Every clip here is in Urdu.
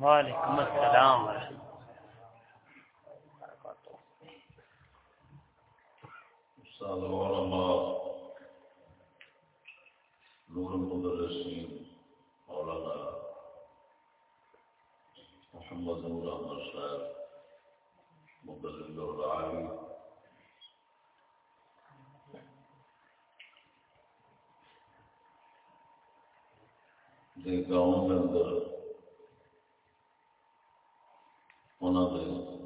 وعلیکم السلام استاد علماء نور المدرسين مولانا محمد نور احمد صاحب مدرس العالي گاؤں کے اندر انہوں نے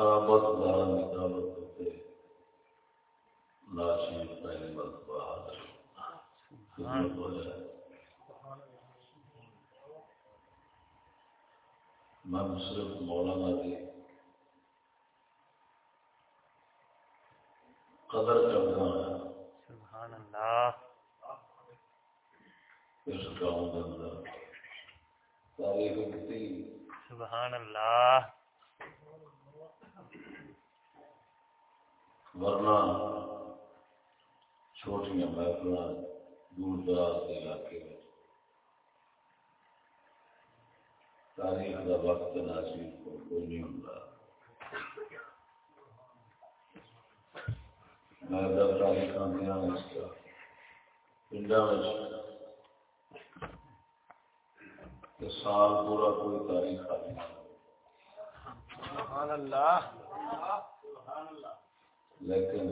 قرابت دارا نکالت کرتے لاشی پہلی مرتبہ حاضر خدمت ہو جائے۔ میں صرف مولانا دی قدر کرنا ہے سبحان اللہ۔ اس گاؤں کے اندر تاریخ کی سبحان اللہ۔ ورنہ چھوٹیاں محفل دور دراز کے علاقے میں۔ تاریخ کا وقت ناصیب کو کوئی نہیں ہوتا۔ میں جب تاریخ اس کا۔ پنڈا سال پورا کوئی تاریخ خالی لیکن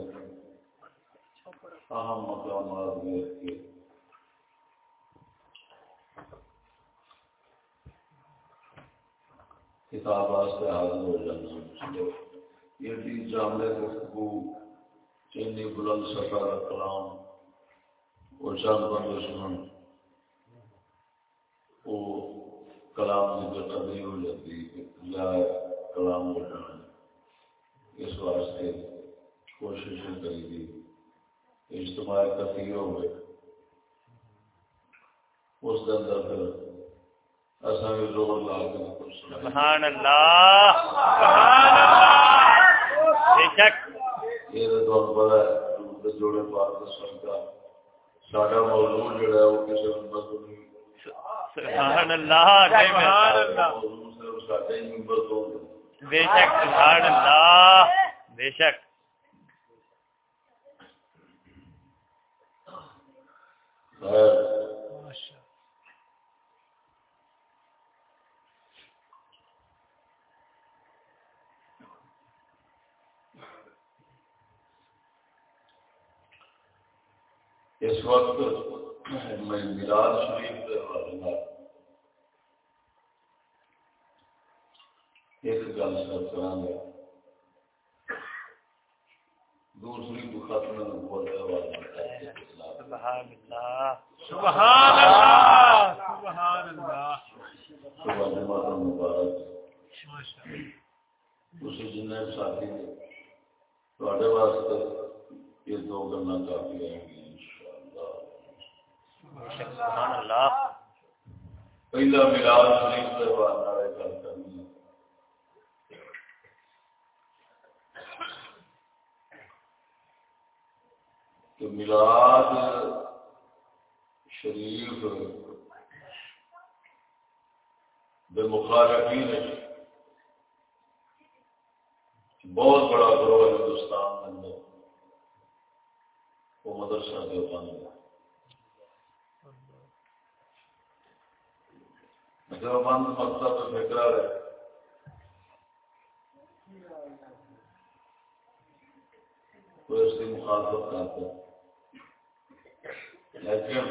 اہم مقامات میں کے کتاب واسطے حاضر ہو جانا یہ جامع گفتگو، چینی بلند سفر کلام وہ چند بندے سنن، وہ کلام کی جو تبدیل ہو جاتی یا کلام ہو جانا اس واسطے کوشش کری تھی۔ اجتماع کثیر ہوئے اس کے اندر پھر ایسا بھی زور لا کے سبحان اللہ۔ سبحان اللہ۔ بے شک۔ یہ تو ہے۔ جوڑے پاک کا ساڈا موضوع جڑا ہے وہ کسی نمبر کو نہیں۔ سبحان اللہ بے شک سبحان اللہ۔ بے شک۔ اس وقت میں میلاد شریف کے حوالے ایک گل سر کرا گا۔ دوسری کو ختم نبوت حوالے سبحان اللہ. سبحان اللہ. سبحان اللہ. صبح جمعہ مبارک اسی جن ساتھی تھوڑے واسطے یہ دو گلا کافی رہیں گی سبحان اللہ پہلا ملاد شریف کرنی کہ ملاد شریف بے مخالفین بہت بڑا گروہ ہندوستان کے اندر۔ وہ مدرسہ دیوبند ہے۔ دیوبند مطلب فکرا ہے۔ کوئی اس کی مخالفت کرتا لیکن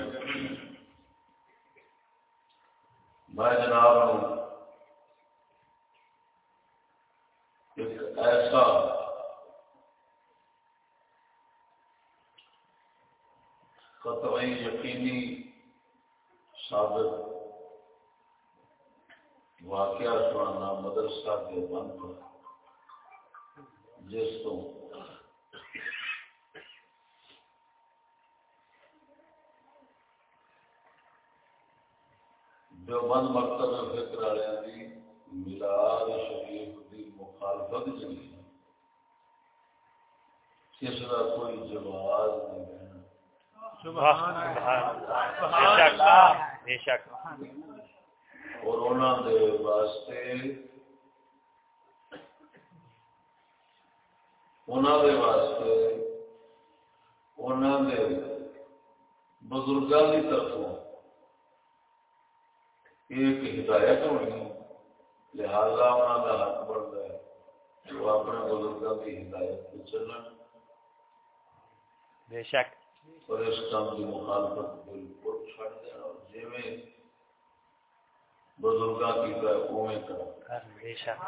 میں جناب ایک ایسا قطعی یقینی ثابت واقعہ سنانا مدرسہ کے بند جس تو جو بند مکتب فکر والوں کی ملاد شریف کی مخالفت جی کس کا کوئی جواز نہیں اور انہوں دے واسطے انہوں دے واسطے انہوں دے بزرگوں کی طرفوں ایک ہدایت ہونی لہذا انہوں کا حق بنتا ہے وہ اپنے بزرگوں کی ہدایت پہ چلن بے شک۔ اور اس کام کی مخالفت بالکل چھڑ دینا اور جی میں بزرگاں کی کا اویں کرا بے شک۔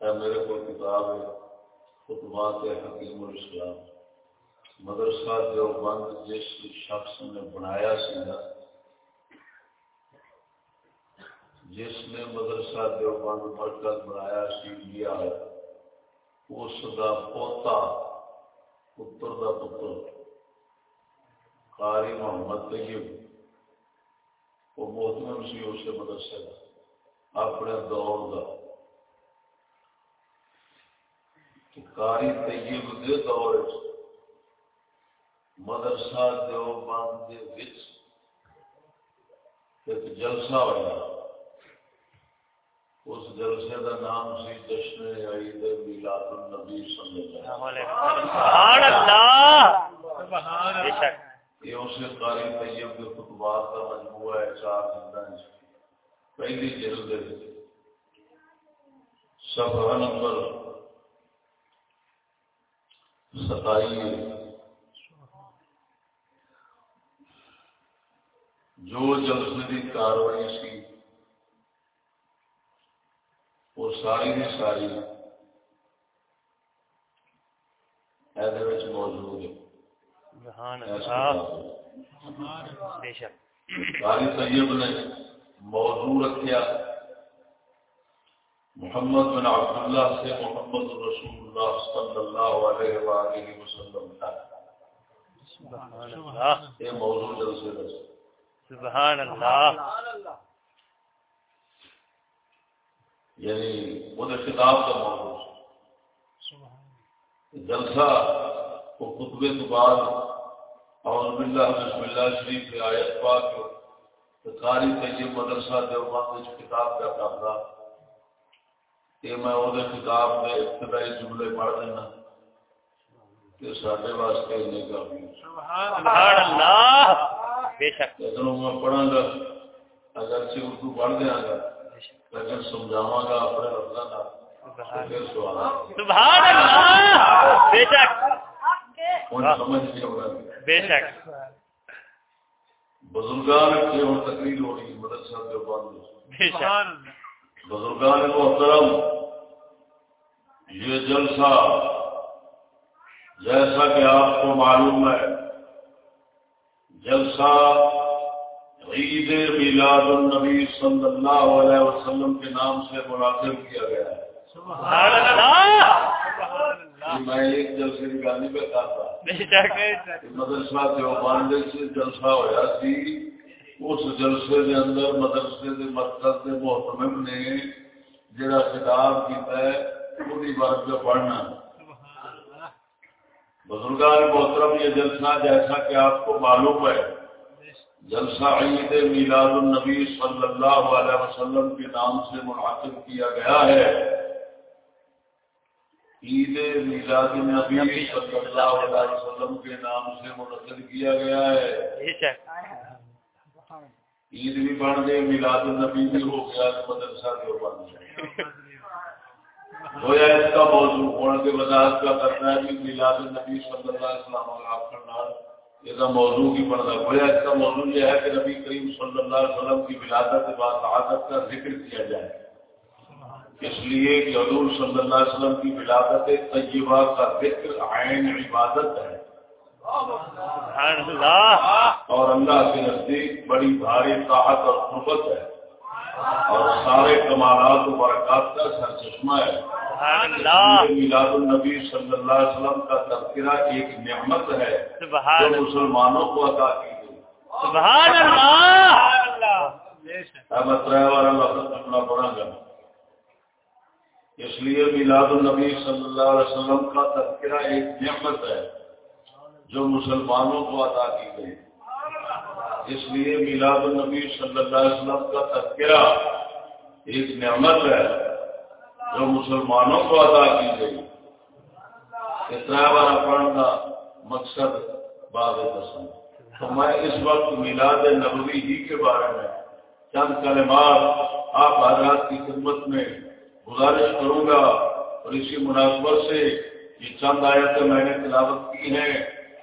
میرے کو کتاب ہے خطبات حکیم الاسلام۔ مدرسہ جو بند جس شخص نے بنایا سی نا جس نے مدرسہ جو بند مرکز بنایا سی لیا اس کا پوتا پتر دا پتر۔ قاری محمد طیب۔ وہ محتمم سی اس مدرسے کا اپنے دور کا کاری طیب دے دور مدرسہ دیوبند دے وچ ایک جلسہ ہوا اس جلسے کا نام سی جشن عید میلاد النبی صلی اللہ علیہ وسلم یہ اسے قاری طیب کے خطبات کا مجموعہ ہے چار زندہ پہلی جلد صفحہ نمبر جو جلسے کی کاروائی سی وہ ساری کی ساری موجود ہے۔ قاری طیب نے موضوع رکھا محمد بن عبداللہ سے محمد رسول اللہ صلی اللہ علیہ وآلہ وسلم یہ موضوع جلسے سبحان اللہ۔ یعنی وہ خطاب کا موضوع جلسہ کو خطبے تو بعد اور باللہ بسم اللہ شریف کی آیت پاک قاری طیب مدرسہ دیوبند کتاب کا کرتا کہ میں وہ کتاب میں ابتدائی جملے پڑھ دینا کہ سارے واسطے نہیں کافی لیکن میں پڑھا گا اگر سے اردو پڑھ دیا گا۔ لیکن سمجھاوا گا اپنے لفظوں کا بزرگان کی اور تقریر ہو رہی مدرسہ دیوبند بزرگان محترم یہ جلسہ جیسا کہ آپ کو معلوم ہے جلسہ عید میلاد النبی صلی اللہ علیہ وسلم کے نام سے منعقد کیا گیا ہے۔ میں ایک جلسے گالی پہ کہا تھا مدرسہ دیوبند سے جلسہ ہوا سی اس جلسے کے اندر مدرسے کے مرکز کے محتمم نے جڑا خطاب کیتا ہے بات پہ پڑھنا۔ بزرگان محترم یہ جلسہ جیسا کہ آپ کو معلوم ہے جلسہ عید میلاد النبی صلی اللہ علیہ وسلم کے نام سے منعقد کیا گیا ہے عید میلاد النبی صلی اللہ علیہ وسلم کے نام سے منعقد کیا گیا ہے۔ عید بھی بن گئی میلاد النبی بھی ہو گیا مدرسہ بھی بن گیا۔ گویا اس کا موضوع ہونے کے وضاحت کا کرنا ہے کہ میلاد النبی صلی اللہ علیہ وسلم آپ کرنا یہ موضوع کی پڑھنا گویا اس کا موضوع یہ ہے کہ نبی کریم صلی اللہ علیہ وسلم کی ولادت کے بعد عادت کا ذکر کیا جائے۔ اس لیے کہ حضور صلی اللہ علیہ وسلم کی ولادت طیبہ کا ذکر عین عبادت ہے۔ اور اللہ کے نزدیک بڑی بھاری طاقت اور قربت ہے۔ اور سارے کمالات و برکات کا سر چشمہ ہے۔ سبحان اللہ۔ میلاد النبی صلی اللہ علیہ وسلم کا تذکرہ ایک نعمت ہے جو سبحان مسلمانوں کو عطا کی گئی۔ سبحان اللہ۔ احمد ڈرائیور اللہ اپنا بڑا گا اس لیے میلاد النبی صلی اللہ علیہ وسلم کا تذکرہ ایک نعمت ہے جو مسلمانوں کو عطا کی گئی۔ اس لیے میلاد النبی صلی اللہ علیہ وسلم کا تذکرہ ایک نعمت ہے۔ جو مسلمانوں کو عطا کی گئی۔ اتنا بار پڑھنے کا مقصد باد پسند تو میں اس وقت میلاد نبوی ہی کے بارے میں چند کلمات آپ حضرات کی خدمت میں گزارش کروں گا اور اسی مناسبت سے یہ چند آیتیں میں نے تلاوت کی ہیں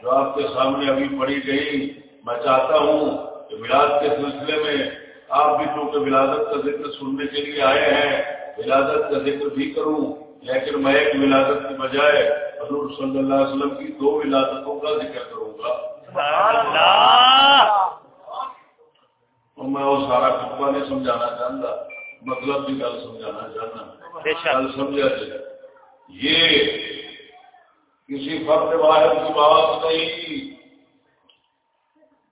جو آپ کے سامنے ابھی پڑھی گئی۔ میں چاہتا ہوں کہ ولاد کے سلسلے میں آپ بھی چونکہ ولادت کا ذکر سننے کے لیے آئے ہیں ولادت کا ذکر بھی کروں لیکن میں ایک ولادت کی بجائے حضور صلی اللہ علیہ وسلم کی دو ولادتوں کا ذکر کروں گا۔ اور میں وہ سارا خطبہ نہیں سمجھانا چاہتا مطلب بھی گل سمجھانا شک۔ گل سمجھا جائے۔ یہ کسی فرد واحد کی بات نہیں۔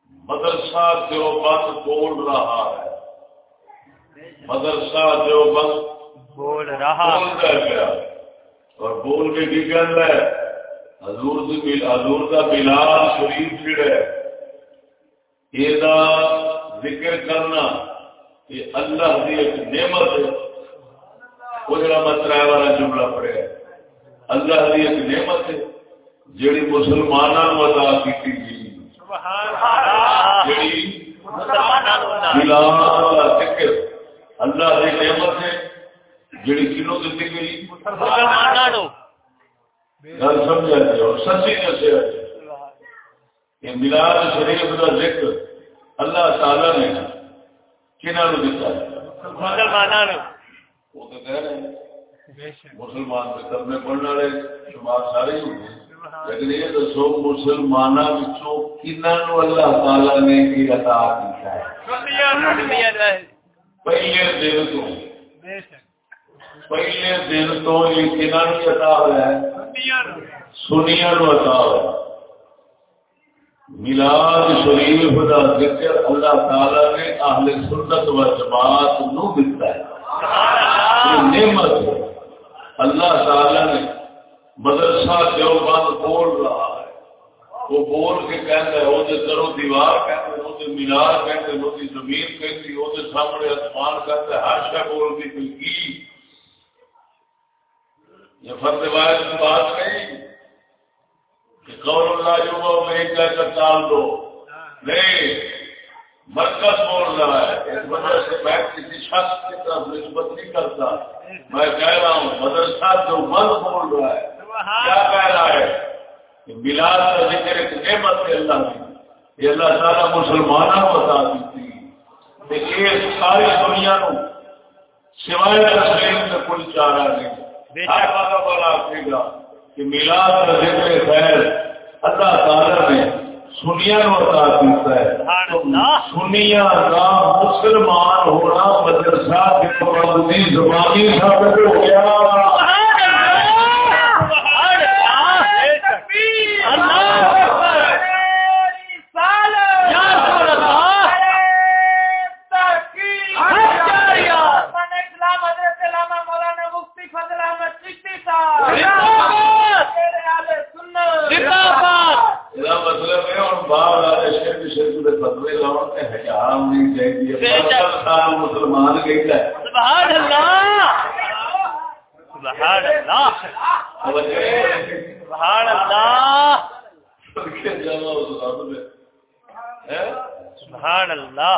مدرسہ دیوبند بول رہا ہے۔ مدرسہ دیوبند بول رہا۔ کر گیا۔ اور بول کے کی کہہ ہے؟ حضور حضور کا ملاد شریف جڑا ہے۔ یہ دا ذکر کرنا یہ اللہ دی ایک نعمت ہے۔ وہ جڑا مترا والا جملہ پڑھا ہے۔ اللہ دی ایک نعمت ہے جڑی مسلمانوں عطا کی گئی سبحان اللہ۔ جڑی کا ذکر اللہ دی نعمت ہے۔ جڑی کنوں دیتی گئی۔ گل سمجھا اور سچی دسیا۔ ملاد شریف کا ذکر اللہ تعالی نے کنہوں مسلمانوں وہ تو کہہ رہے ہیں مسلمان کرنے پڑھنے والے شمار سارے ہی ہیں۔ لیکن یہ دسو مسلمانوں کنہوں اللہ تعالی نے کی عطا کیتا ہے؟ پہلے دن تو۔ پہلے دن تو یہ کنہوں عطا ہوا ہے۔ سنیا نو عطا ہوا ہے میلاد شریف کا ذکر اللہ تعالی نے اہل سنت و جماعت نو دیتا ہے۔ نعمت ہے۔ اللہ تعالی نے مدرسہ دیوبند بول رہا ہے۔ وہ بول کے کہتا ہے وہ کرو دیوار کہتے وہ مینار کہتے وہ زمین کہتی وہ سامنے آسمان کہتا ہے ہر شہ بول کی کی یہ فرد واحد کی بات نہیں کہ قول اللہ جو وہ میں کہہ کر ٹال دو۔ نہیں مرکز بول رہا ہے؟ اس وجہ سے میں کسی شخص کی طرف نسبت نہیں کرتا۔ میں کہہ رہا ہوں مدرسہ جو مند بول رہا ہے کیا کہہ رہا ہے؟ کہ میلاد کا ذکر ایک نعمت ہے اللہ کی۔ یہ اللہ تعالیٰ مسلمانوں کو بتا دیتی یہ ساری دنیا نو سوائے تسلیم سے کوئی چارہ نہیں۔ ہر بات والا آخے گا کہ میلاد کا ذکر خیر اللہ تعالیٰ نے سنیا عطا ہے۔ سنیا کا مسلمان ہونا مدرسہ کے پابندی زبانی ثابت ہو گیا یہ مطلب ہے اور باہر والے شیر شیر کے فتوے لاؤ کہ حجام نہیں چاہیے پچہتر سال مسلمان گئی ہے۔ سبحان اللہ! سبحان اللہ! سبحان اللہ۔ سبحان اللہ!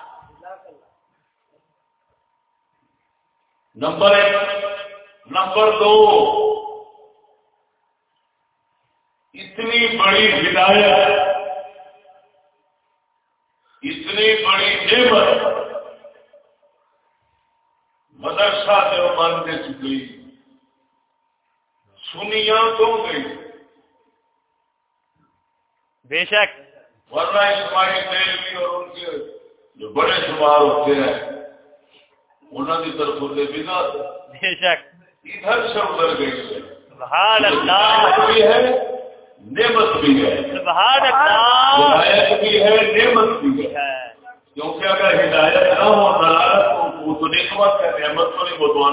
نمبر ایک نمبر دو اتنی بڑی ہدایت اتنی بڑی نعمت مدرسہ جو بند چکی سنیا تو گئی بے شک ورنہ اسماعیل دہلوی اور ان کے جو بڑے شمار ہوتے ہیں انہوں کی طرف سے بھی نہ بے شک ادھر سے ادھر گئی ہے سبحان اللہ ہدایت بھی ہے نعمت بھی ہے سبحان اللہ ہدایت بھی ہے نعمت بھی ہے کیونکہ اگر ہدایت نہ ہو وہ تو نعمت ہے نعمت تو نہیں وہ تو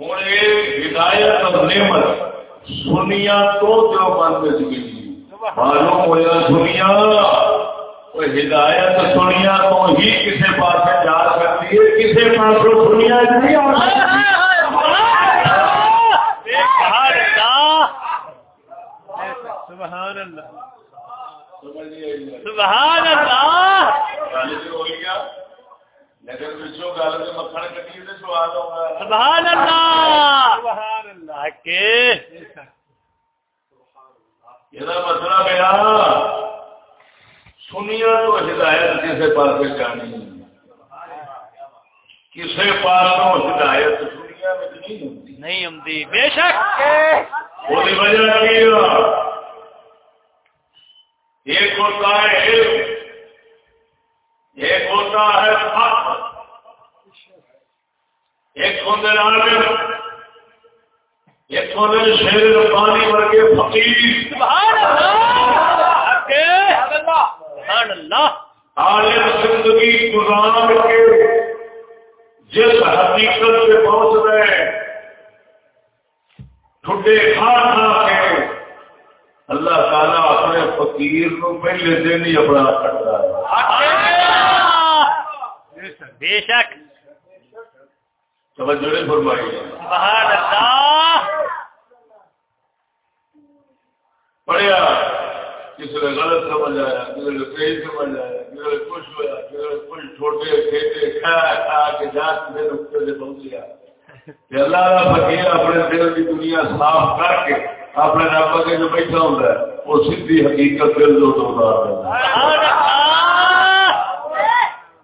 ہوں یہ ہدایت اور نعمت سنیا تو جو بند گئی معلوم ہوا سنیا ہدایت سنیا تو ہی کسی پاس جا سکتی ہے کسی پاس سنیا نہیں آ سبحان اللہ سبحان اللہ اللہ گل تو ہو گیا لیکن پچھوں گل کے مکھن کٹی تو سواد ہوگا سبحان اللہ سبحان اللہ کے یہ مسئلہ میرا سنیا تو ہدایت کسی پاس جانی کسی پاس ہدایت سنیا نہیں ہوتی۔ بے شک۔ وجہ؟ ایک ہوتا ہے علم ایک ہوتا ہے حق۔ ایک ہوتے عالم ایک ہوتے شیر پانی ورگے فقیر۔ سبحان اللہ! کے سبحان اللہ۔ عالم زندگی گزار کے جس حقیقت پہ پہنچ گئے ٹھڈے کھا کھا کے اللہ تعالیٰ اپنے فقیر کو پہلے دن ہی اپنا کرتا ہے۔ بے شک۔ توجہ نہیں فرمائی۔ سبحان اللہ۔ پڑھیا۔ کسی نے غلط سمجھ آیا کسی نے صحیح سمجھ آیا کسی نے خوش ہوا کسی نے کچھ چھوٹے کھیتے کھا کھا کے جات میں رکتے سے پہنچ گیا۔ اللہ کا فقیر اپنے دل کی دنیا صاف کر کے اپنے رب کے جو بیٹھا ہوتا ہے، وہ سیدھی حقیقت دل جو تو اتار ہے۔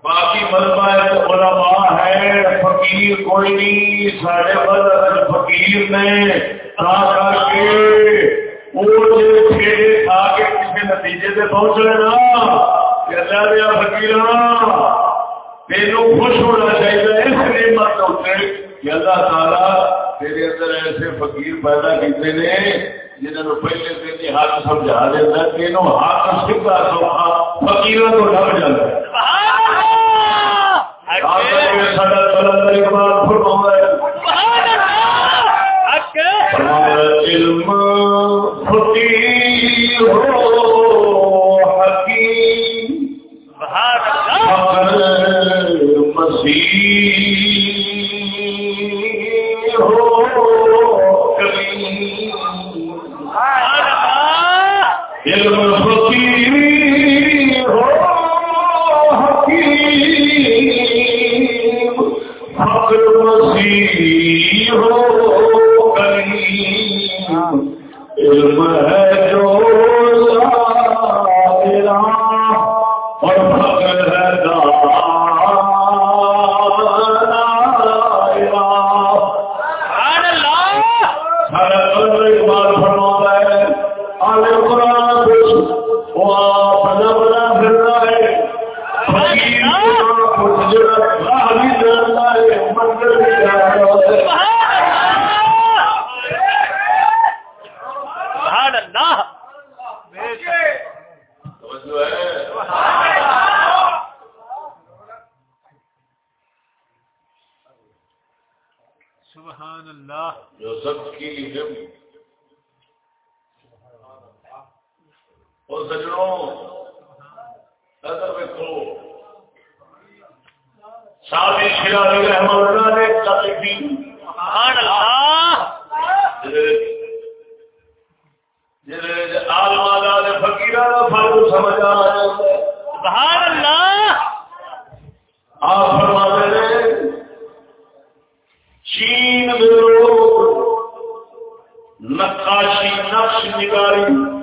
باقی ملبہ علماء ہے، فقیر کوئی نہیں، سارے مذہب فقیر نے تا کر کے سے پہنچ رہے نا کہ اللہ دیا فقیر تینوں خوش ہونا چاہیے اس نعمت کہ اللہ تعالیٰ تیرے اندر ایسے فقیر پیدا کیتے نے جنہوں نے پہلے دن ہی ہاتھ سمجھا دیتا ہے تینوں ہاتھ سکھا سوکھا جاتا ہے۔ کے سارا اقبال ہے سبحان اللہ! کے علم Nigari,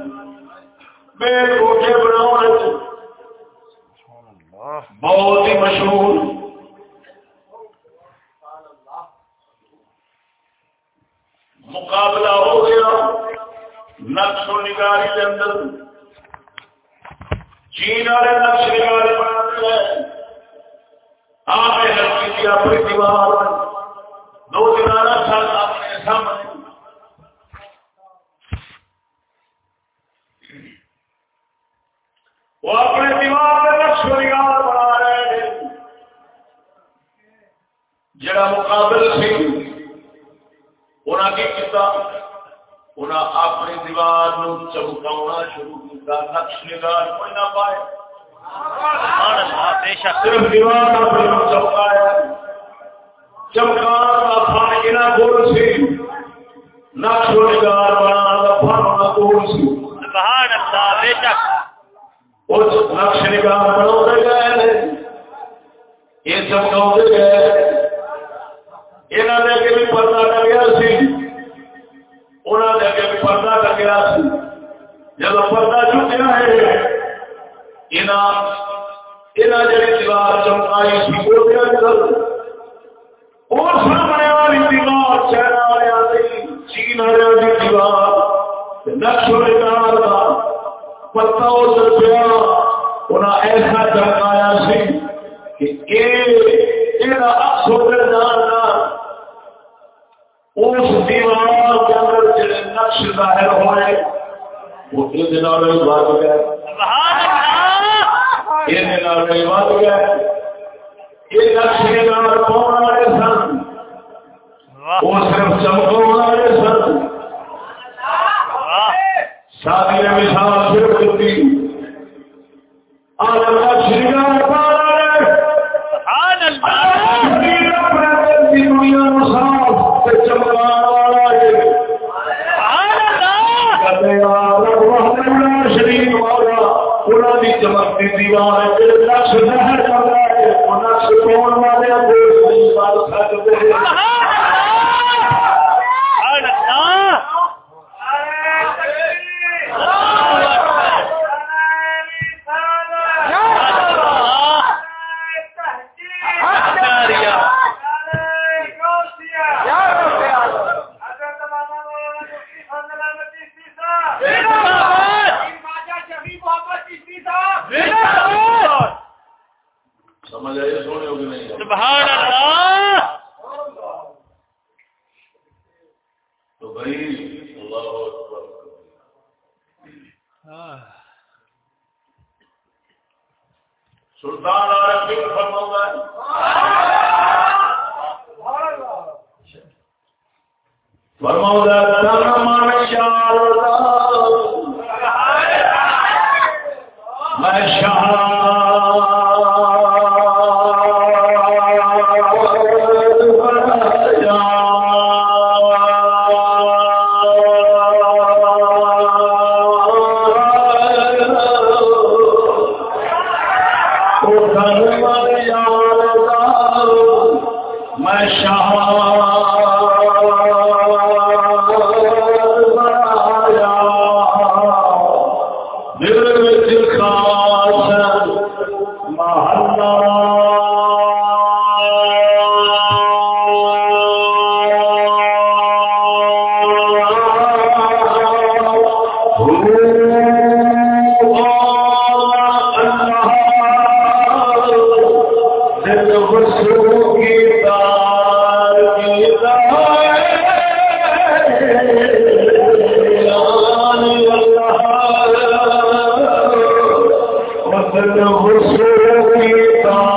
سب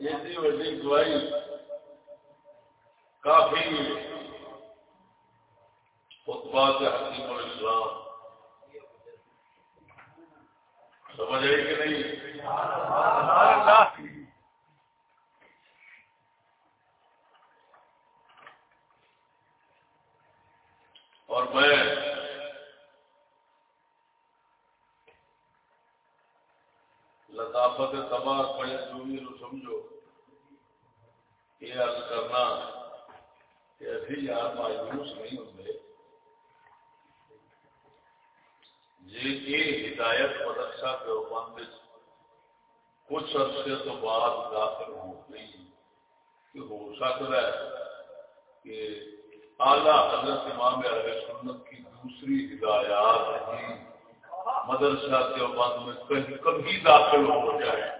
ایڈی وی گواہی کافی خطبہ کے حکیم الاسلام سمجھ رہی کہ نہیں؟ اور میں لطافت تباہ سمجھو۔ کرنا کہ ابھی یہاں مایوس نہیں ہوتے۔ یہ ہدایت مدرسہ دیوبند کچھ عرصے تو بعد داخل ہو گئی۔ کہ ہو سکتا ہے کہ اعلیٰ حضرت امام علیہ سنت کی دوسری ہدایات ہی مدرسہ بند میں کبھی داخل ہو جائے۔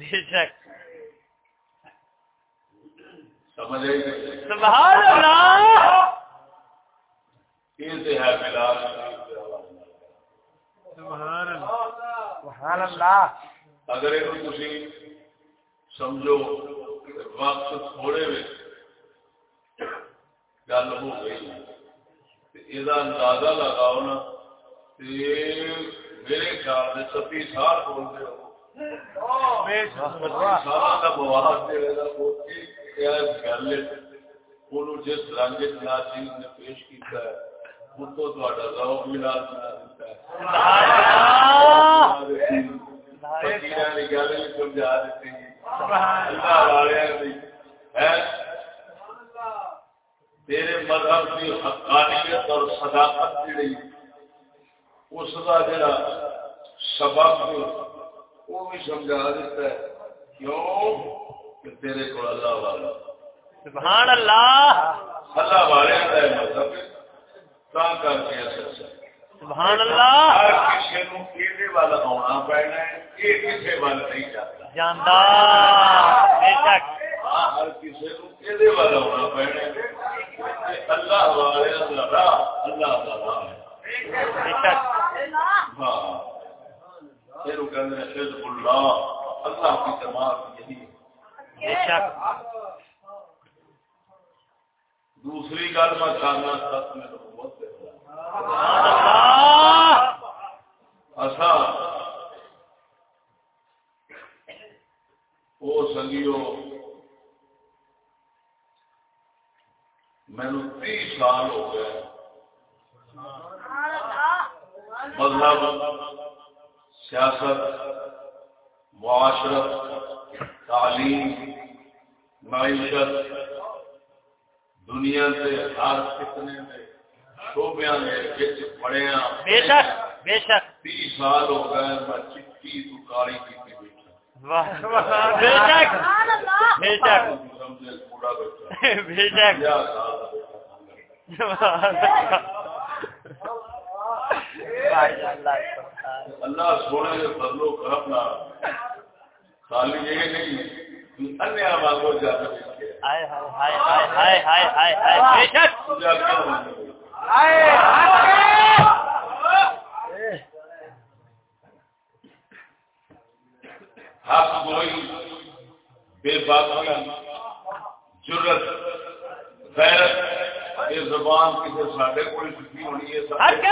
بے شک۔ سبحان اللہ! سبحان اللہ۔ اگر یہ تھی سمجھو وقت تھوڑے میں گل ہو گئی۔ یہ اندازہ لگاؤ نا میرے خیال میں ستی سار بولتے ہو۔ جس رنگ ناچیز نے پیش کیتا مذہب کی حقانیت اور صداقت اس کا جڑا سبب وہ بھی سمجھا دیتا ہے کیوں؟ کہ تیرے کو اللہ والا سبحان اللہ! اللہ والے کا مطلب تا کر کے اصل سبحان اللہ! ہر کسی نو کیدے والا ہونا پڑنا ہے یہ کسے والا نہیں جاتا۔ جاندا بے شک! ہر کسی نو کیدے والا ہونا پڑنا ہے۔ اللہ والے اللہ اللہ والا بے شک! ہاں۔ پھر وہ کہتے ہیں شد اللہ اللہ کی جماعت یہی بے دوسری گل میں کرنا سب میں بہت وہ اچھا۔ سنگیو مینو تی سال ہو گئے۔ بدلا بدلا مطلب سیاست معاشرت تعلیم معیشت دنیا سے ہر کتنے شوبیا پڑے بے شک بے شک۔ سال ہو گئے میں تو کالی کی واہ بے شک بے شک سمجھے کوڑا بچہ بے شک پنجاہ سال کا بیٹا اللہ سونے کے فضل و کرم نہ خالی یہ نہیں کہ انیا مانگو ہائے ہائے ہائے ہائے ہائے ہائے ہائے بے شک۔ حق گوئی بے باقی جرت غیرت یہ زبان کسی ساڈے کو سیکھی ہونی ہے حق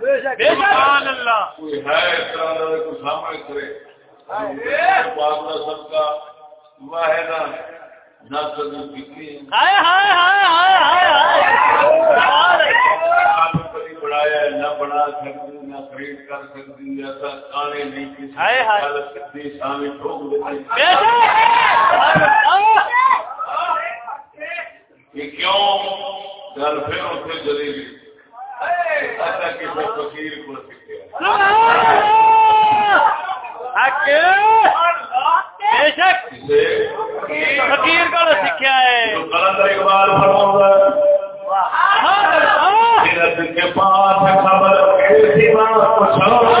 بے شک بے شک سبحان اللہ! کوئی ہے اس طرح کا کوئی سامنے کرے۔ پاک کا سب کا نہ بڑھایا بڑھا سکتی۔ کر سکتی ایسا نہیں کسی۔ حالت کتنی ٹھوک کیوں؟ گل پھر اتنے چلی گئی ایسا کسی فقیر کو فقیر کو سیکھا ہے۔ اقبال فرماتا ہے کے پاس خبر۔ کچھ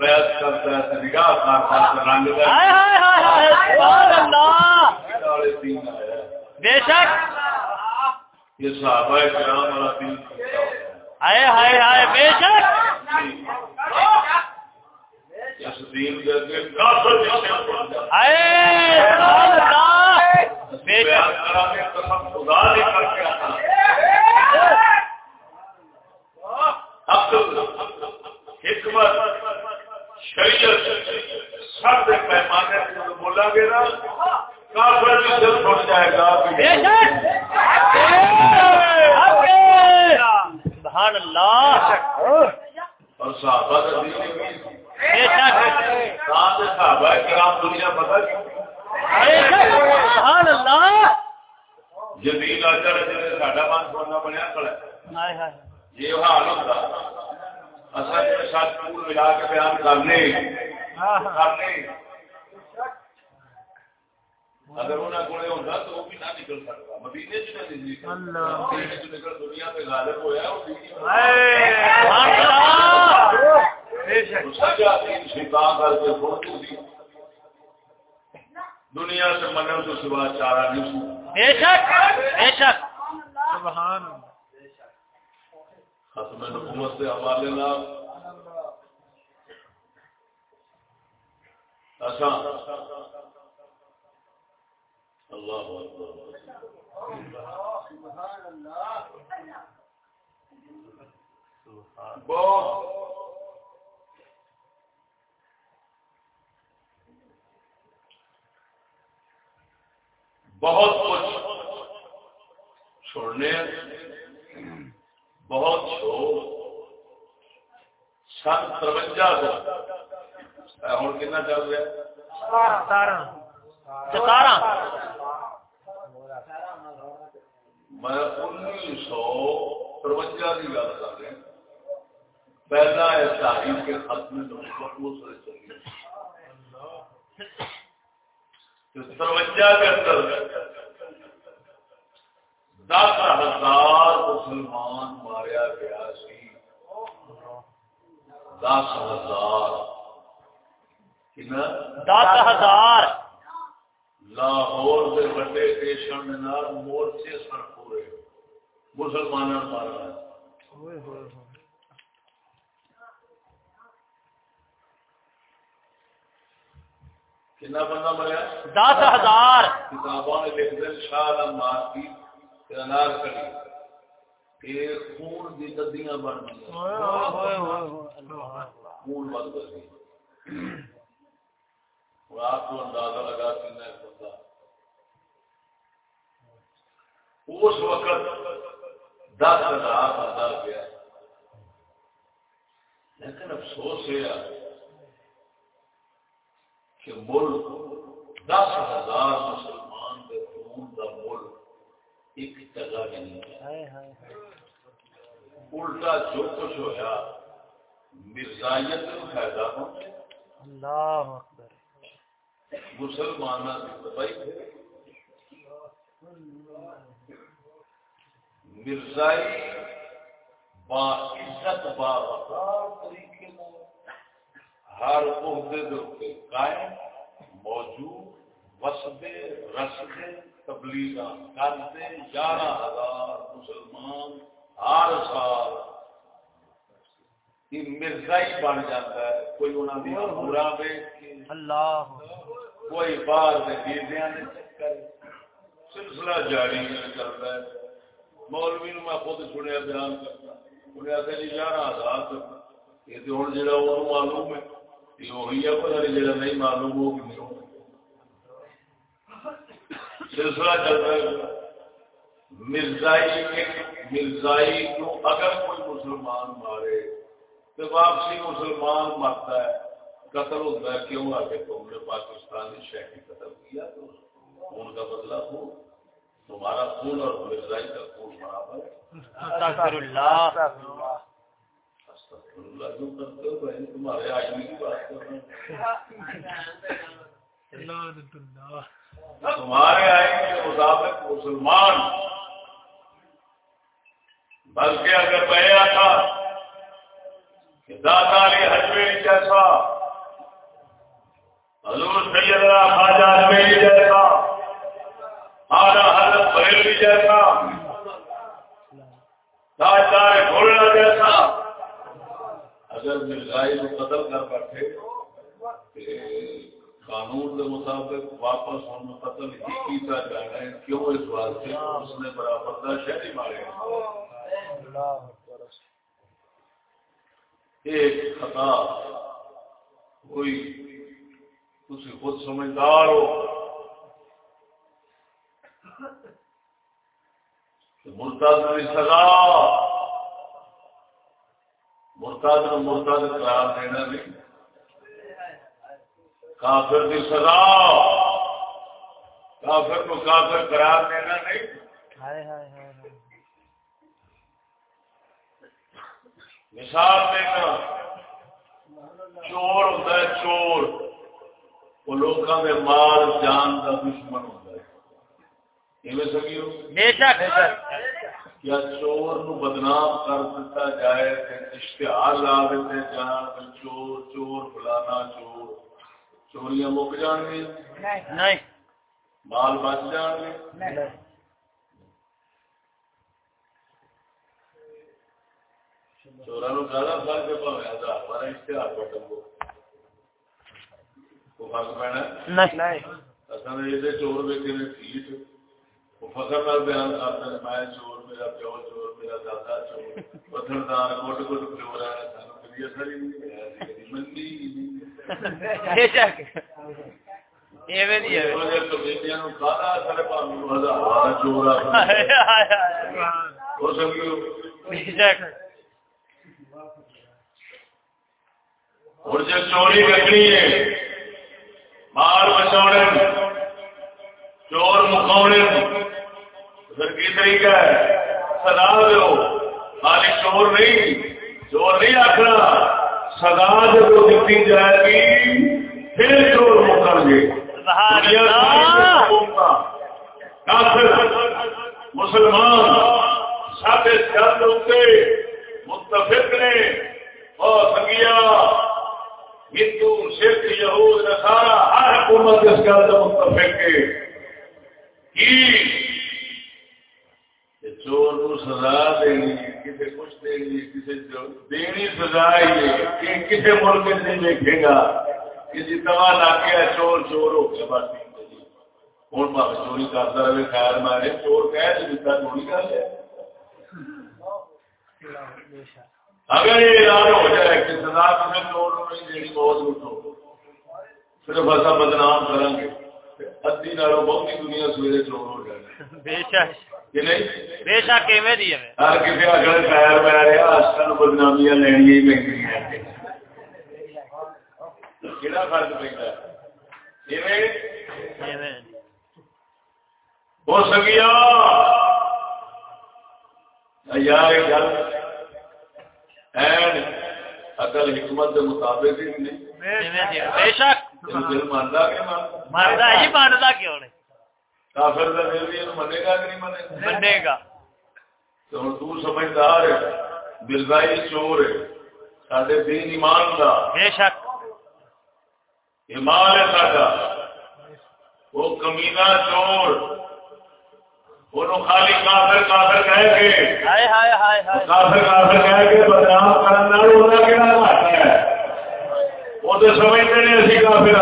بیعت کرتا ہے نگاہ کرتا ہے رنگ کا ہائے ہائے ہائے سبحان اللہ۔ بے شک۔ یہ صحابہ کرام والا دین۔ ہائے ہائے ہائے بے شک۔ اس دین کے اگے کافر جیسے ہائے سبحان اللہ۔ بے شک۔ قسم خدا نے کر کے عقل حکمت۔ شریعت سب کے پیمانے سے بولا گے نا کافر بھی دل چھوڑ جائے گا بے شک! سبحان اللہ! اور صحابہ کا دین بھی بے شک! کہاں سے صحابہ کرام دنیا پتہ کیوں بے شک! سبحان اللہ! جدید آچر جنہیں ساڈا من سونا بنیا کھڑا ہے۔ ہائے ہائے! یہ حال ہوتا۔ اصل کے ساتھ پور ملا کے بیان کرنے۔ کرنے۔ اگر انہیں کوڑے ہوتا تو وہ بھی نہ نکل سکتا۔ مدینے سے نکل سے نکل دنیا غالب ہوا اللہ! شیطان کر کے دنیا سے منن تو سوا چارہ نہیں۔ بے شک بے شک۔ سبحان ختم حکومت کے حوالے اساں اللہ بہت۔ بہت کچھ چھوڑنے۔ بہت شوق سن ترونجا سو ہوں کنا چل رہا ستارہ۔ میں انیس سو ترونجا کی گل کر رہا پہلا ہے تاریخ کے ختم کے اندر دس ہزار مسلمان ماریا گیا سی۔ دس ہزار۔ دس ہزار۔ لاہور کے بڑے اسٹیشن مورچے سن پورے۔ مسلمانوں مارا۔ کنا بندہ مریا؟ دس ہزار۔ کتابوں نے لکھ دیں شاہ مار کی خون کی ندیاں بن خون کر گئی آپ کو اندازہ لگا سکنا ہے بندہ اس وقت دس ہزار بندہ گیا۔ لیکن افسوس یہ کہ ملک دس ہزار مسلمان کے خون کا ملک ایک جگہ نہیں الٹا جو کچھ ہوا مرزائیت فائدہ اللہ کی تباہی مرزائی با عزت با وقار طریقے ہر عہدے قائم موجود وسبے رسبے تبلیغ کرتے گیارہ ہزار مسلمان ہر سال مرزائی بن جاتا ہے کوئی انہوں نے اللہ۔ کوئی باہر دیدیا نے چکر سلسلہ جاری کرتا ہے۔ مولوی میں خود سنیا بیان کرتا انہیں جی گیارہ ہزار یہ تو ہوں جا معلوم ہے یہ وہی ہے پتا نہیں جا نہیں معلوم ہو کہ نہیں سلسلہ چل رہا ہے۔ مرزائی مرزائی کو اگر کوئی مسلمان مارے تو واپسی مسلمان مرتا ہے قتل ہوتا ہے کیوں؟ آ کے تم نے پاکستانی شہری قتل کیا تو خون کا بدلہ ہو تمہارا خون اور مرزائی کا خون برابر تمہارے آدمی کی بات کر رہے ہیں تمہارے کے مطابق مسلمان بلکہ اگر میں تھا کہ دادا علی حجوی جیسا، حضور سید خواجہ حجوی جیسا آنا حضرت بریلوی جیسا، تاجدار گھوڑا جیسا، اگر مرزائی کو قتل کر بیٹھے قانون کے مطابق واپس ہم قتل ہی کیتا جانا ہے، کیوں اس واسطے؟ اس نے برابر کا شہری مارے۔ ایک خطا کوئی تھی خود سمجھدار ہو مرتاد کی سزا مرتاد مرتاد قرار دینا نہیں کافر کی سزا کافر کو کافر قرار دینا نہیں۔ مثال دینا چور ہوتا ہے چور۔ وہ لوگوں کے مال جان کا دشمن ہوتا ہے۔ کیا چور نو بدنام کر دیتا جائے اشتہار لا دیتے جان چور چور فلانا چور۔ چوریاں مک جان گی مال بچ جان گے؟ چورا نو زیادہ فرق ہے پاوے ہزار بارہ اشتہار پر ٹنگو. کو فرق پینا اصل یہ چور ویکے نے ٹھیک وہ فخر نال بیان کرتے ہیں میں چور میرا پیو چور میرا دادا چور پتھر دار کوٹ کوٹ چور ہے سانو کبھی اثر ہی نہیں منڈی اور جو چوری کرنی ہے مال بچا چور مکاؤنے پھر کی طریقہ ہے سدا دو۔ خالی چور نہیں چور نہیں آخنا سدا جب دیتی جائے گی پھر چور مکر گے۔ مسلمان سب چند ہوتے متفق نے اور سنگیا ہندو، سکھ، یہود نسارا ہر حکومت اس گل سے متفق ہے۔ چور کو سزا دینی کسی کچھ دینی کسی دینی سزا ہی کسی ملک نہیں دیکھے گا۔ کسی توا لا چور چور ہو گیا بس ہوں بس چوری کرتا رہے، خیر مارے، چور کہہ دیتا چوری کر لیا اگر یہ اعلان ہو جائے کہ سزا تمہیں چور نہیں دینی بہت اٹھو صرف ایسا بدنام کریں گے ادی نالوں بہت دنیا سویرے چور ہو جائے۔ بے شک۔ بے شک ہر کسی اگر خیر میں رہا آج بدنامیاں لینی ہی مہنگی کہڑا فرق پہ ہو سکیا؟ یار گل۔ اقل حکمت کے مطابق ہی نہیں۔ بے شک۔ مانتا ہی مانتا کیوں نہیں؟ کافر کا دل بھی منے گا کہ نہیں منے؟ منے گا۔ تو تو سمجھدار ہے۔ چور ہے۔ سارے دین ایمان کا بے شک۔ ایمان ہے ساڈا۔ وہ کمینا چور۔ خالی کافر کافر کہہ کے۔ ہائے ہائے ہائے ہائے۔ کافر کافر کہہ کے بدنام کرنا ہونا کہڑا گھاٹا ہے۔ وہ تو سمجھتے نہیں اسی کافر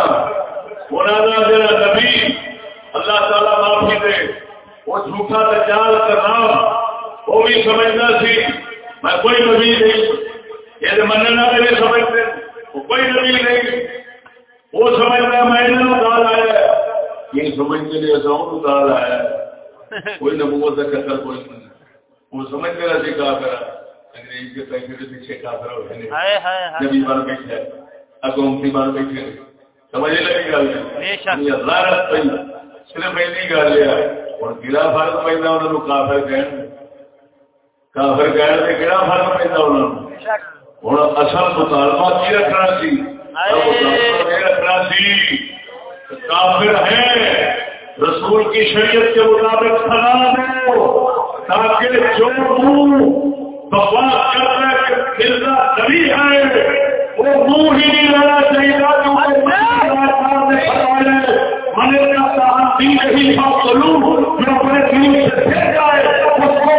انہوں کا جڑا نبی اللہ تعالی معافی دے وہ جھوٹا تجال کرنا وہ بھی سمجھتا سی میں کوئی نبی نہیں یہ مننا بھی نہیں سمجھتے وہ کوئی نبی نہیں وہ سمجھتا میں انہوں دال آیا یہ سمجھتے نہیں ایسا انہوں دال آیا کوئی نبوت کا چکر کوئی نہیں وہ سمجھتے رہا سی کافر انگریز کے پیسے کے پیچھے کافر ہو نبی بیٹھے اگومتی بیٹھے سمجھ لگی گل۔ پہ صرف ایسی گل ہے۔ فرق کافر کہن۔ کافر فرق اصل مطالبہ کی رکھنا سی؟ رکھنا سی کافر ہے۔ رسول کی شریعت کے مطابق دو تاکہ جو منہ بکواس کر رہے کھلنا سبھی ہے وہ منہ ہی نہیں لانا چاہیے میں نے کہا دین نہیں کروں میں اپنے دین سے پھر جائے، اس کو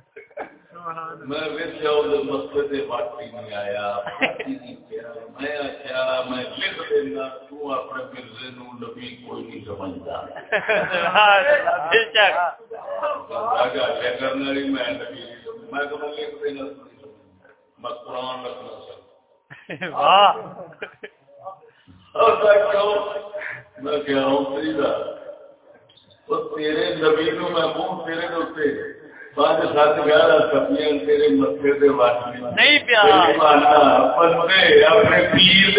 میں ویسیا مسئلے سے پارٹی نہیں آیا میں آخیا میں لکھ دینا تو اپنے مرزے نو نبی کوئی نہیں سمجھتا کرنے والی میں نبی میں تو لکھ دینا میں قرآن رکھنا سکتا میں کہہ رہا ہوں تیرے نبی نو میں منہ تیرے دوتے نہیں پیا اپنے پیر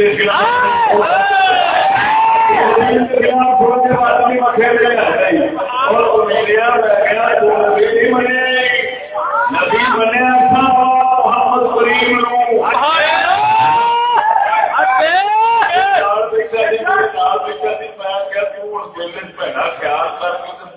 نبی بنیا پیار کر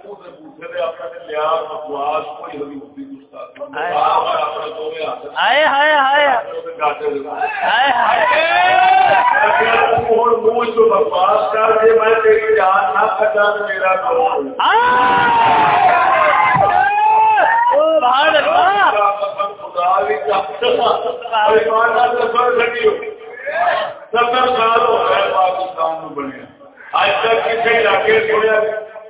برباد ستر سال ہو گئے پاکستان میں بنے اج تک کسی علاقے چھوڑا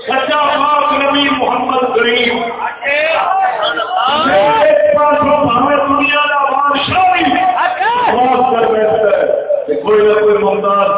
سچا پاک نبی محمد کریم دنیا کا بادشاہ اچھا۔ کوئی نہ کوئی ممتاز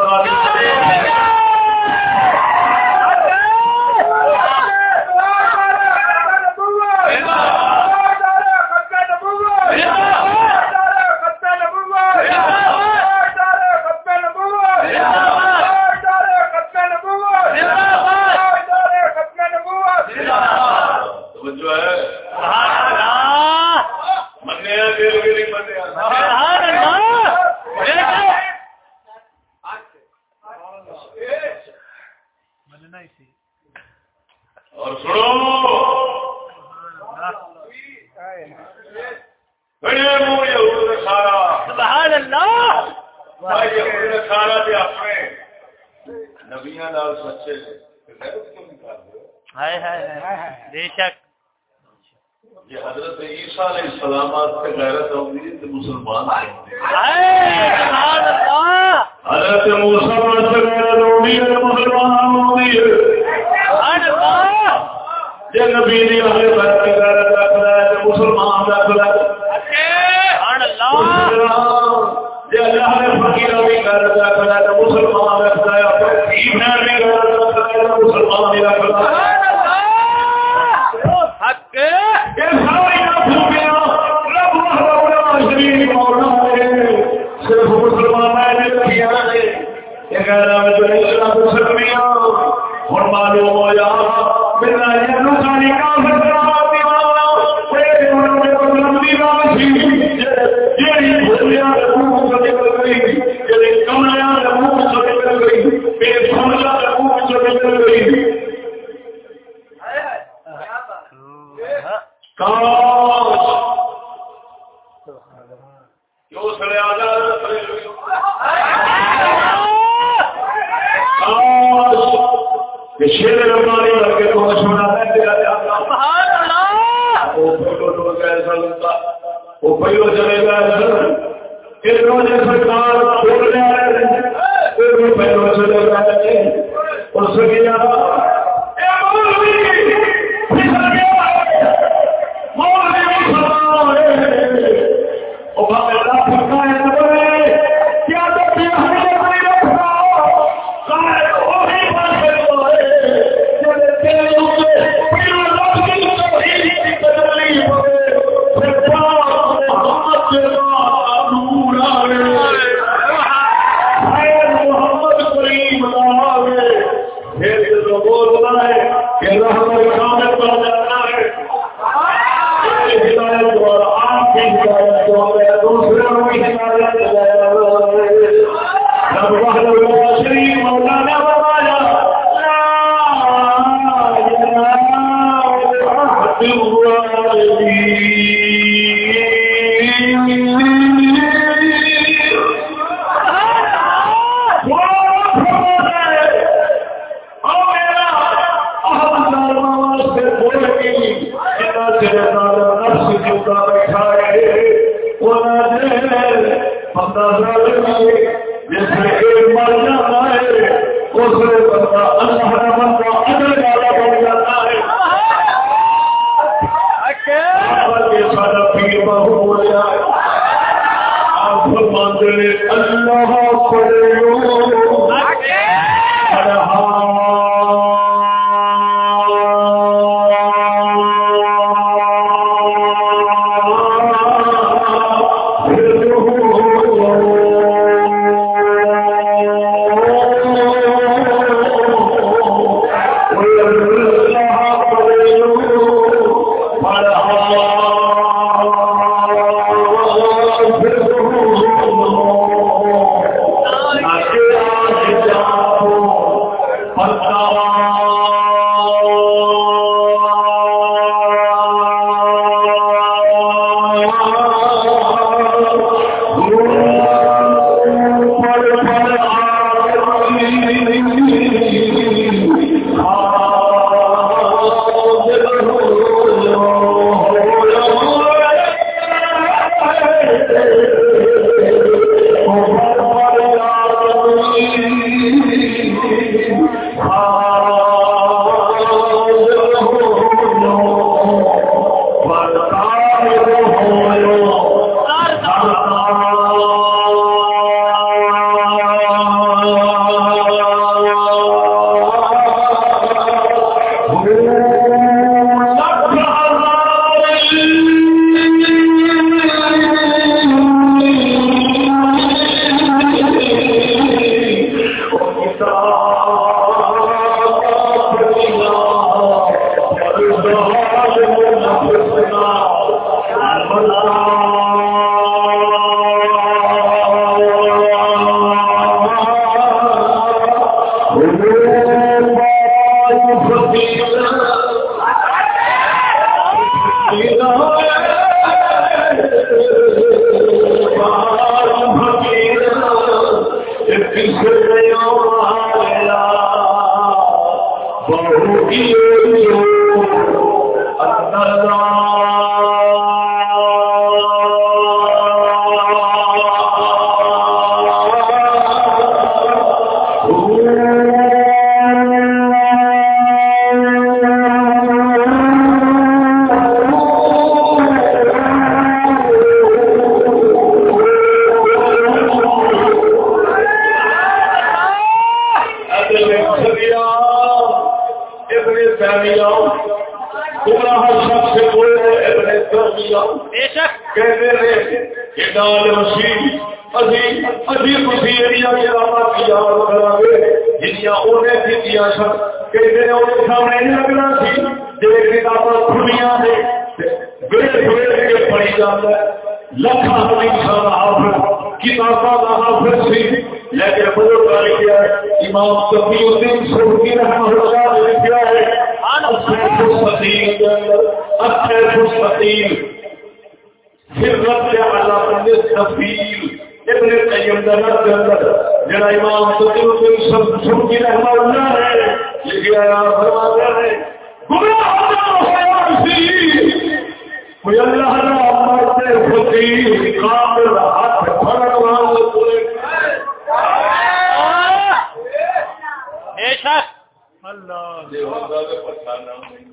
اللہ دے ہوں گا دے پتھانا ہوں گا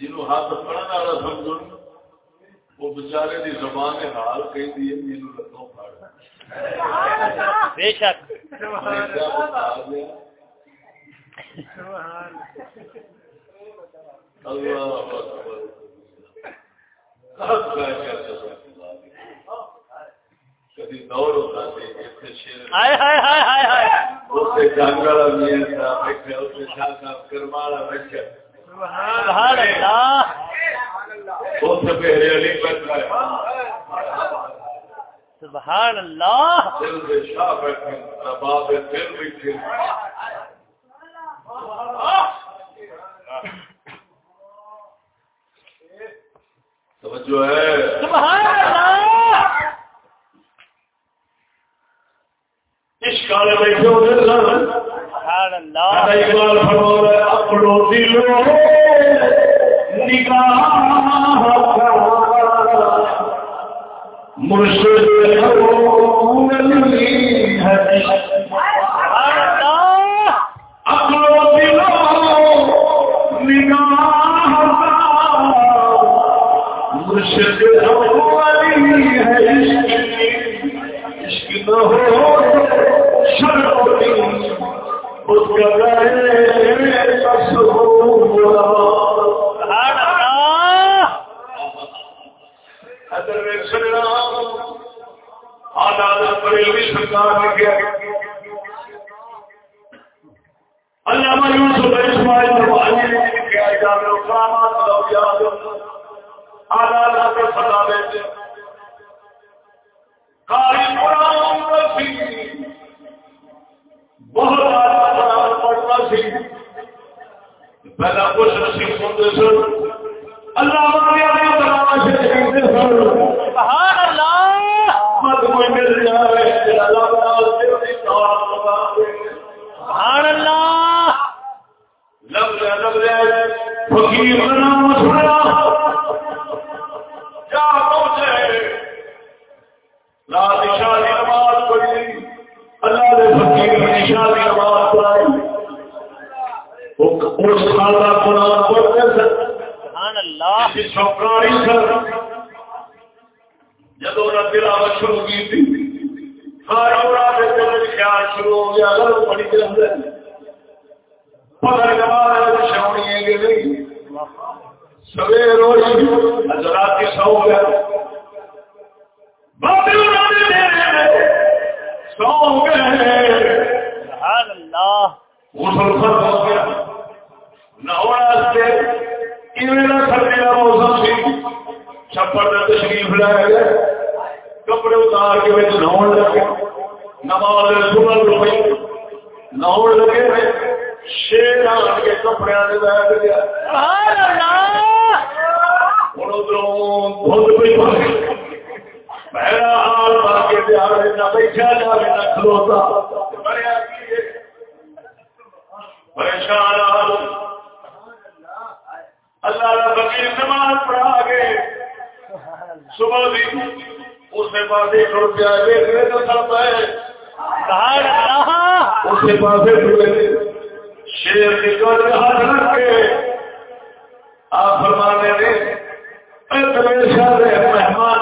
جنہوں ہاتھ پڑھنے والا سمجھو وہ بچارے دی زبان حال کہی لتوں پڑ بے شک۔ کدی دور ہوتا سبحان اللہ۔ اس سبحان اللہ۔ دل دے بیٹھے رباب سبحان اللہ اقبال فرمود ہے اپنو دلوں نگاہ مرشد خرون لی حدیث اللہ کا فقیر نماز پڑھا گئے صبح بھی اس کے پاس ایک روپیہ ہے اس کے پاس شیر کے ہاتھ رکھ کے آپ فرمانے نے مہمان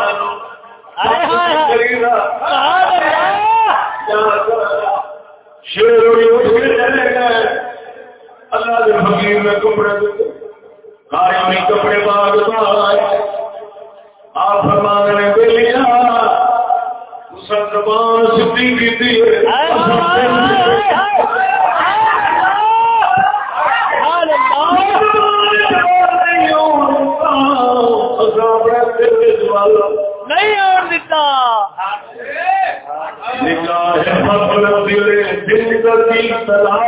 شیر اٹھ کے اللہ کے فقیر میں کپڑے اپنے باغ بار آپ فرمان نے بے لیا سدھی کی نہیں اور نکاح ہے دل کی تلاش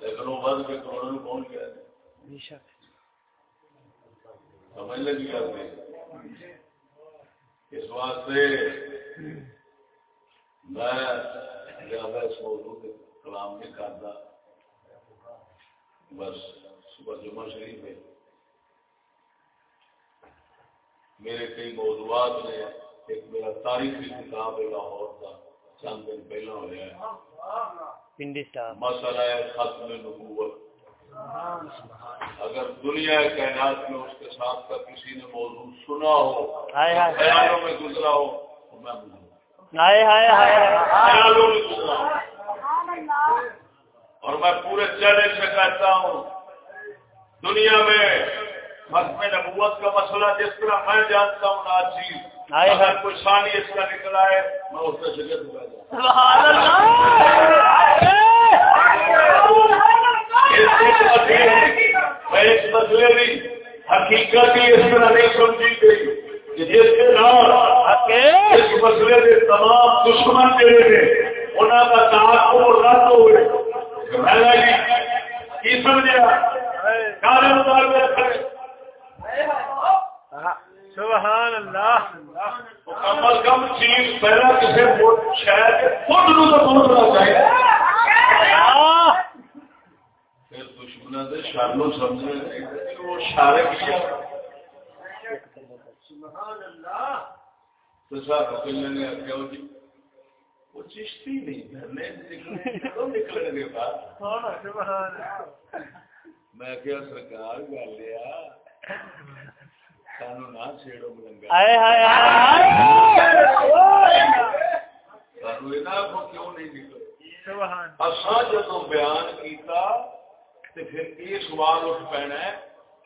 لیکن وہ بد کے کروڑوں کون کیا سمجھ لگی گل اس واسطے میں زیادہ اس موضوع کے کلام نہیں کرتا بس صبح جمعہ شریف ہے میرے کئی موضوعات نے ایک میرا تاریخی کتاب ہے لاہور کا چند دن پہلا ہوا ہے۔ مسئلہ ختم نبوت۔ اگر دنیا کائنات میں اس کے ساتھ کا کسی نے موضوع سنا ہو خیالوں میں گزرا ہو تو میں خیالوں میں گزرا ہوں اور میں پورے چہرے سے کہتا ہوں دنیا میں ختم نبوت کا مسئلہ جس طرح میں جانتا ہوں نا چیز اگر کوئی ثانی اس کا نکلا ہے میں اس کا شکر دوں میں اس مسئلے کی حقیقت ہی اس طرح نہیں سمجھی گئی کہ جس کے نام اس مسئلے کے تمام دشمن جڑے تھے انہوں کا تعاقب رد ہوئے کی سمجھا کالے سبحان اللہ کم از کم چیز پہلا کسی شاید خود نو تو پہنچنا چاہیے پھر دشمن سے شانو سمجھنے وہ شارے کیا؟ تو صاحب کلنے نے آخیا جی وہ چشتی نہیں نکلنے کے بعد۔ میں کیا سرکار گل لیا جدو بیان کیتا پھر یہ سوال اٹھ پینا ہے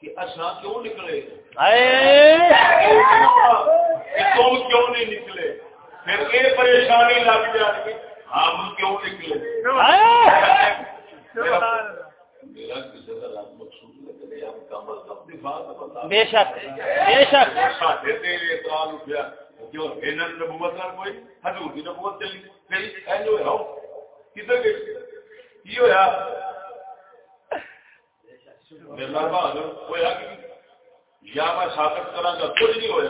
کہ اصا کیوں نکلے؟ تم کیوں نہیں نکلے؟ پھر یہ پریشانی لگ جائے ہم کیوں نکلے؟ میرا کسی کا رب مقصود بے شک بے شک۔ نبوت کوئی حضور کی نبوت چلی۔ گئی کدھر گئی ہوا میرا بہادر ہوا یا میں ثابت کرا گا کچھ نہیں ہوا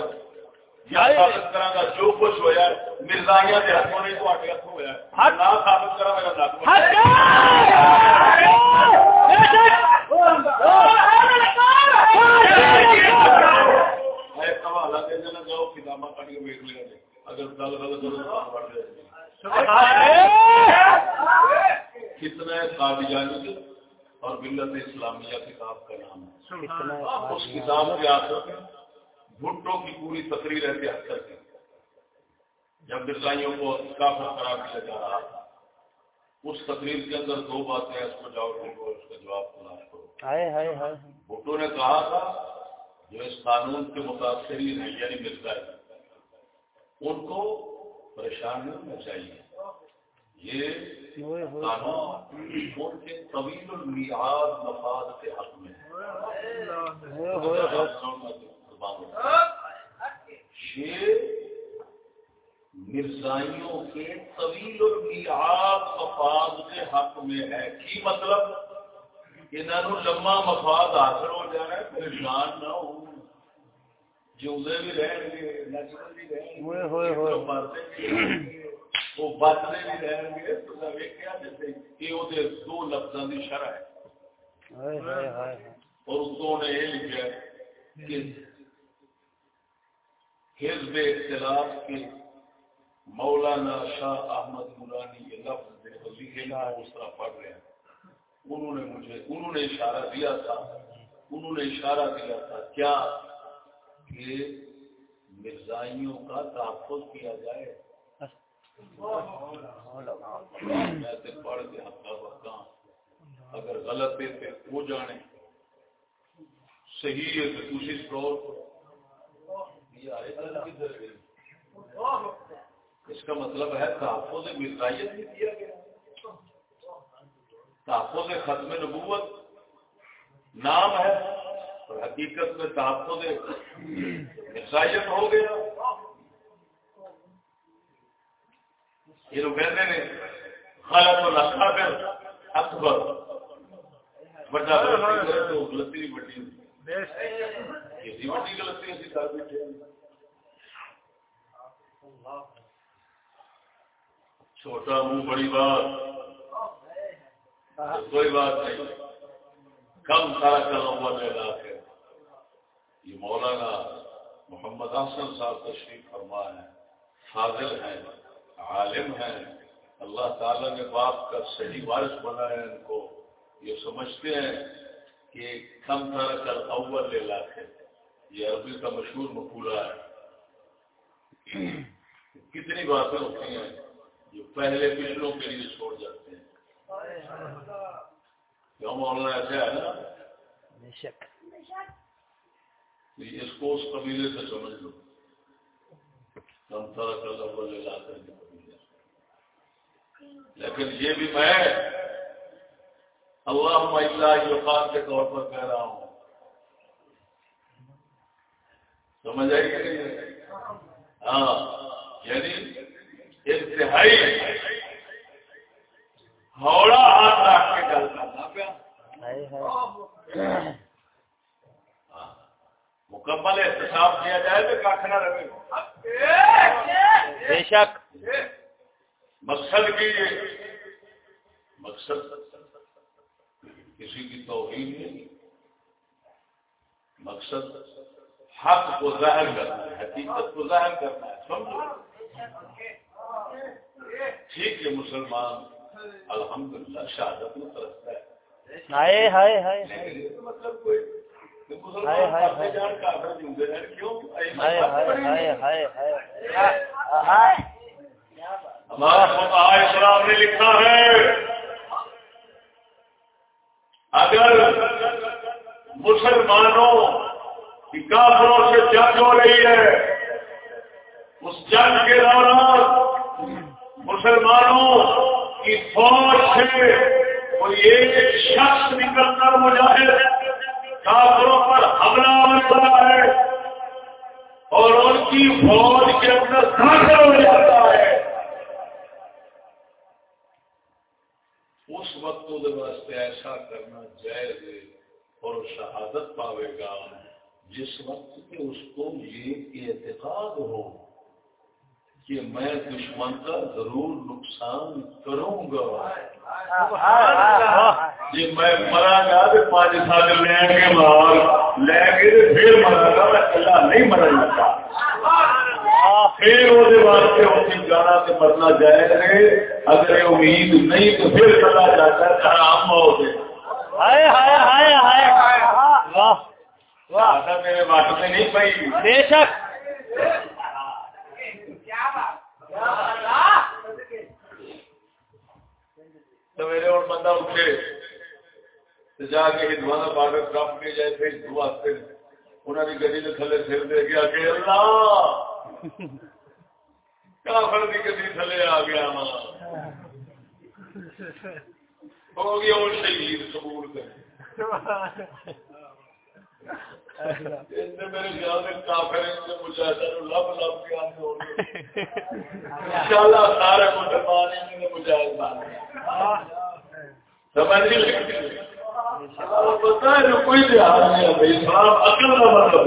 یا ثابت کرا گا جو کچھ ہوا مرزائیاں کے ہاتھوں نہیں تو ہاتھوں ہوا نہ ثابت کرا میرا نک کتنا قادیانی اور ملت اسلامیہ کتاب کا نام ہے۔ اس کتاب کے آخر میں بھٹو کی پوری تقریر ہے تہتر کی جب مرزائیوں کو کافر قرار دیا جا رہا تھا اس تقریر کے اندر دو باتیں اس کو جاؤ ٹھیک اس کا جواب تلاش کرو۔ بھٹو نے کہا تھا جو اس قانون کے متاثرین ہیں یعنی مرزائی ان کو پریشان نہیں ہونا چاہیے یہ قانون ان کے طویل المیعاد مفاد کے حق میں یہ مرزائیوں کے طویل المیعاد مفاد کے حق میں ہے۔ کی مطلب؟ انہوں لمبا مفاد حاصل ہو جانا ہے پریشان نہ ہو۔ جیوے بھی رہن گے نچنے بھی رہن گے وہ بچنے بھی رہن گے تو ویکیا جیسے کہ وہ دو لفظوں کی شرح ہے۔ اور نے یہ لکھا کہ حزب اختلاف کے مولانا شاہ احمد مورانی یہ لفظ لکھے اس طرح پڑھ رہے ہیں۔ انہوں نے مجھے انہوں نے اشارہ دیا تھا انہوں نے اشارہ دیا تھا کیا کہ مرزائیوں کا تحفظ کیا جائے؟ میں پڑھ کے ہفتہ وقت اگر غلط ہے تو وہ جانے صحیح ہے تو اسی اسٹور اس کا مطلب ہے تحفظ مرزائیت بھی دیا گیا۔ تحفظ ختم نبوت نام ہے اور حقیقت میں تحفظ مرزائیت ہو گیا۔ یہ لوگ کہتے ہیں خالت الاکبر اکبر۔ بڑا غلطی بڑی کسی بڑی غلطی اسی کر بیٹھے چھوٹا منہ، بڑی بات۔ کوئی بات نہیں۔ کم سارا کرم والے علاقے یہ مولانا محمد حسن صاحب تشریف فرما ہے فاضل ہیں۔ عالم ہیں۔ اللہ تعالیٰ نے باپ کا صحیح وارث بنا ہے ان کو۔ یہ سمجھتے ہیں کہ کم سارا کر اول علاقے یہ عربی کا مشہور مقولہ ہے۔ کتنی باتیں ہوتی ہیں جو پہلے پچھلوں کے لیے چھوڑ جاتے ہیں۔ کیوں مولانا ایسا ہے نا؟ اس کو اس قبیلے سے سمجھ لو۔ کم طرح کر کے لیکن یہ بھی میں اللہ اللہ یقان کے طور پر کہہ رہا ہوں۔ سمجھ آئی کہ نہیں؟ ہاں یعنی انتہائی ہوڑا ہاتھ رکھ کے گل کرنا پیا مکمل احتساب کیا جائے تو کھ نہ رہے بے شک مقصد کی مقصد کسی کی توہین نہیں مقصد حق کو ظاہر کرنا ہے حقیقت کو ظاہر کرنا ہے سمجھو ٹھیک ہے مسلمان الحمدللہ شہادت میں ترستا ہے۔ ہائے ہائے ہائے۔ مطلب کوئی اسلام نے لکھا ہے؟ اگر مسلمانوں کی کافروں سے جنگ ہو رہی ہے جنگ کے دوران مسلمانوں کی فوج سے کوئی ایک شخص نکل کر مجاہد کافروں پر حملہ ہوتا ہے اور ان کی فوج کے اندر داخل ہو جاتا ہے۔ اس وقت واسطے ایسا کرنا جائز ہے اور شہادت پاوے گا جس وقت کہ اس کو یہ اعتقاد ہو۔ کہ میں دشمن کا ضرور نقصان کروں گا۔ جی میں مرا گا تو پانچ سال لے کے مار لے کے پھر مرا گا میں کلا نہیں مرا جاتا۔ پھر وہ واسطے جانا مرنا جائے گا اگر یہ امید نہیں تو پھر جاتا ہے واہ واہ۔ میرے واٹ میں نہیں پائی بے شک۔ سویرے اور بندہ اٹھے جا کے ہندوانا بارڈر کراپ کے جائے تھے ہندو واسطے انہوں نے گڈی کے تھلے سر دے گیا کہ اللہ! کافر کی گڈی تھلے آ گیا ہو گیا وہ شہید قبول کر میرے خیال میں کافر مجاہدہ لب لب کے انشاءاللہ سارے مسلمان نے مجاہد سمجھ نہیں لگتی پتا ہے کوئی لحاظ نہیں اسلام عقل کا مطلب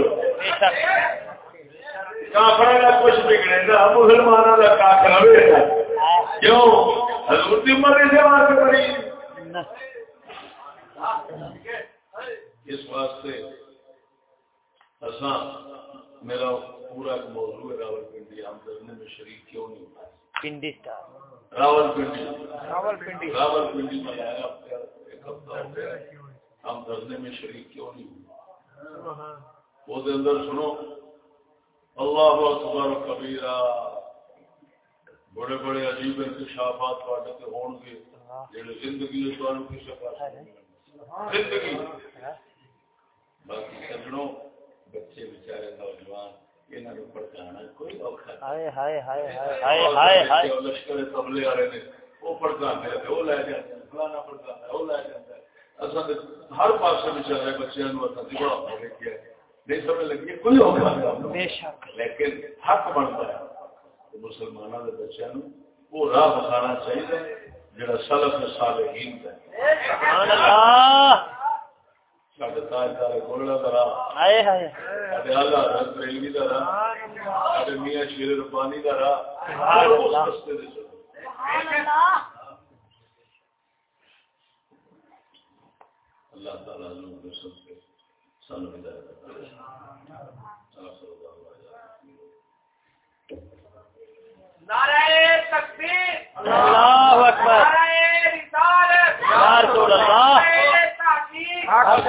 کافر کا کچھ بگڑے گا مسلمانوں کا کاک رہے گا کیوں حضور کی مرضی سے واسطے بڑی اس واسطے میرا پورا موضوع ہے راول پنڈی ہم کرنے میں شریک کیوں نہیں پنڈی راول پنڈی راول پنڈی راول پنڈی میں آیا ایک ہفتہ ہو گیا۔ ہم دھرنے میں شریک کیوں نہیں وہ اندر سنو اللہ اکبر کبیرہ۔ بڑے بڑے عجیب انکشافات والے ہون گے زندگی زندگی۔ باقی سجڑوں بچے بچارے نوجوان لیکن حق بنتا ہے۔ وہ راہ بتانا چاہیے صالحین ہے سبحان اللہ۔ تاجدار ہائے ہائے اعلی حضرت میاں شیر ربانی سبحان اللہ سبحان اللہ اللہ تعالی نے سب سے سانو ہدایت نعرہ تکبیر اللہ اکبر نعرہ رسالت یا رسول اللہ حق